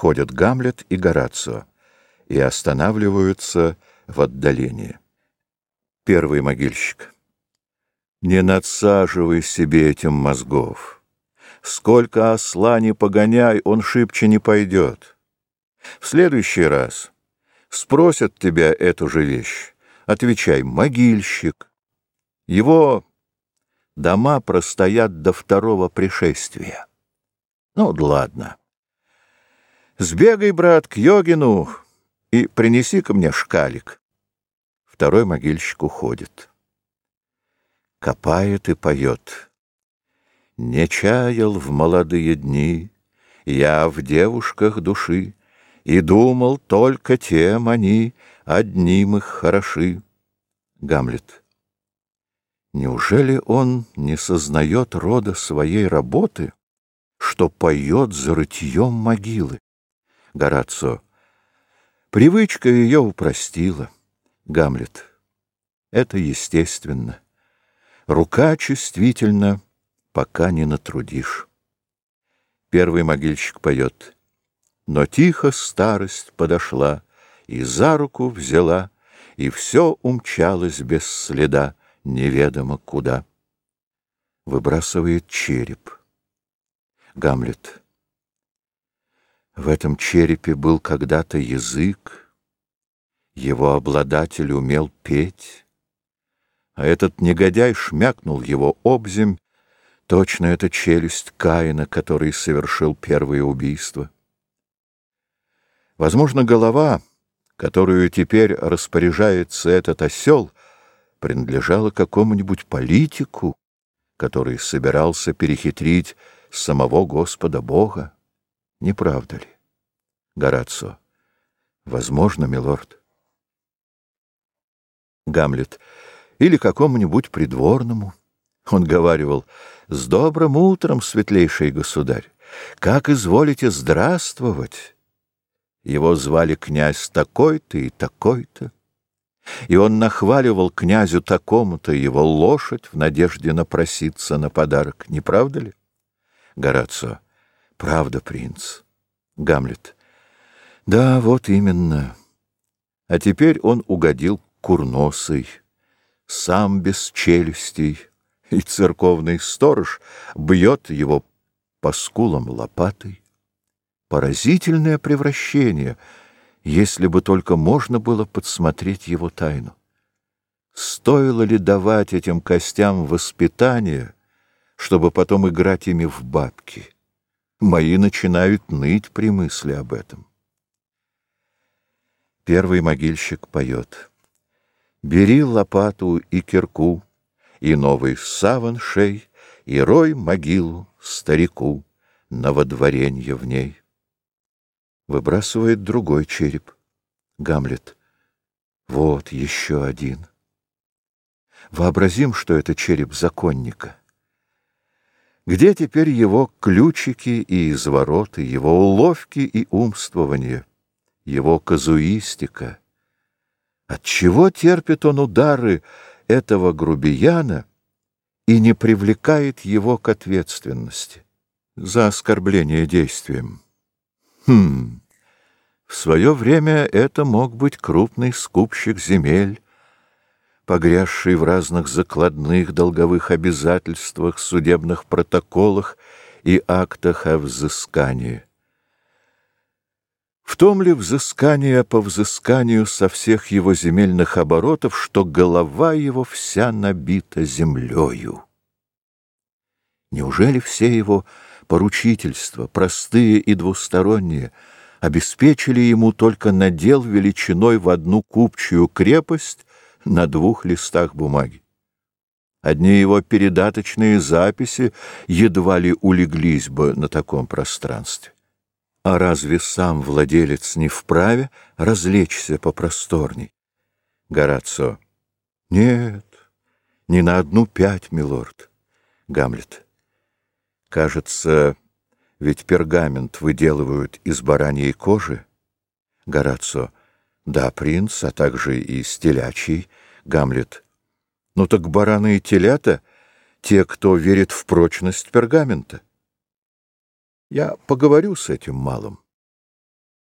Входят Гамлет и Горацио и останавливаются в отдалении. Первый могильщик. Не надсаживай себе этим мозгов. Сколько осла не погоняй, он шибче не пойдет. В следующий раз спросят тебя эту же вещь. Отвечай, могильщик. Его дома простоят до второго пришествия. Ну, ладно. Сбегай, брат, к Йогину и принеси-ка мне шкалик. Второй могильщик уходит. Копает и поет. Не чаял в молодые дни я в девушках души, И думал только тем они одним их хороши. Гамлет. Неужели он не сознает рода своей работы, что поет за рытьем могилы? Горацио. Привычка ее упростила. Гамлет. Это естественно. Рука чувствительна, пока не натрудишь. Первый могильщик поет. Но тихо старость подошла и за руку взяла, и все умчалось без следа, неведомо куда. Выбрасывает череп. Гамлет. В этом черепе был когда-то язык, его обладатель умел петь, а этот негодяй шмякнул его обземь, точно это челюсть Каина, который совершил первое убийство. Возможно, голова, которую теперь распоряжается этот осел, принадлежала какому-нибудь политику, который собирался перехитрить самого Господа Бога. Не правда ли? Горацио. Возможно, милорд. Гамлет. Или какому-нибудь придворному. Он говаривал, «С добрым утром, светлейший государь! Как изволите здравствовать!» Его звали князь такой-то и такой-то. И он нахваливал князю такому-то его лошадь в надежде напроситься на подарок. Не правда ли? Горацио. Правда, принц. Гамлет. Да, вот именно. А теперь он угодил курносый, сам без челюстей, и церковный сторож бьет его по скулам лопатой. Поразительное превращение, если бы только можно было подсмотреть его тайну. Стоило ли давать этим костям воспитание, чтобы потом играть ими в бабки? Мои начинают ныть при мысли об этом. Первый могильщик поет. Бери лопату и кирку, и новый саван шей, и рой могилу старику на водворенье в ней. Выбрасывает другой череп. Гамлет. Вот еще один. Вообразим, что это череп законника. Где теперь его ключики и извороты, его уловки и умствование, его казуистика? Отчего терпит он удары этого грубияна и не привлекает его к ответственности за оскорбление действием? Хм, в свое время это мог быть крупный скупщик земель, погрязший в разных закладных долговых обязательствах, судебных протоколах и актах о взыскании. В том ли взыскание по взысканию со всех его земельных оборотов, что голова его вся набита землею? Неужели все его поручительства, простые и двусторонние, обеспечили ему только надел величиной в одну купчую крепость на двух листах бумаги. Одни его передаточные записи едва ли улеглись бы на таком пространстве. А разве сам владелец не вправе развлечься попросторней? Горацио. Нет, не на одну пять, милорд. Гамлет. Кажется, ведь пергамент выделывают из бараньей кожи. Горацио. Да, принц, а также и стелячий, Гамлет. Ну так бараны и телята — те, кто верит в прочность пергамента. Я поговорю с этим малым.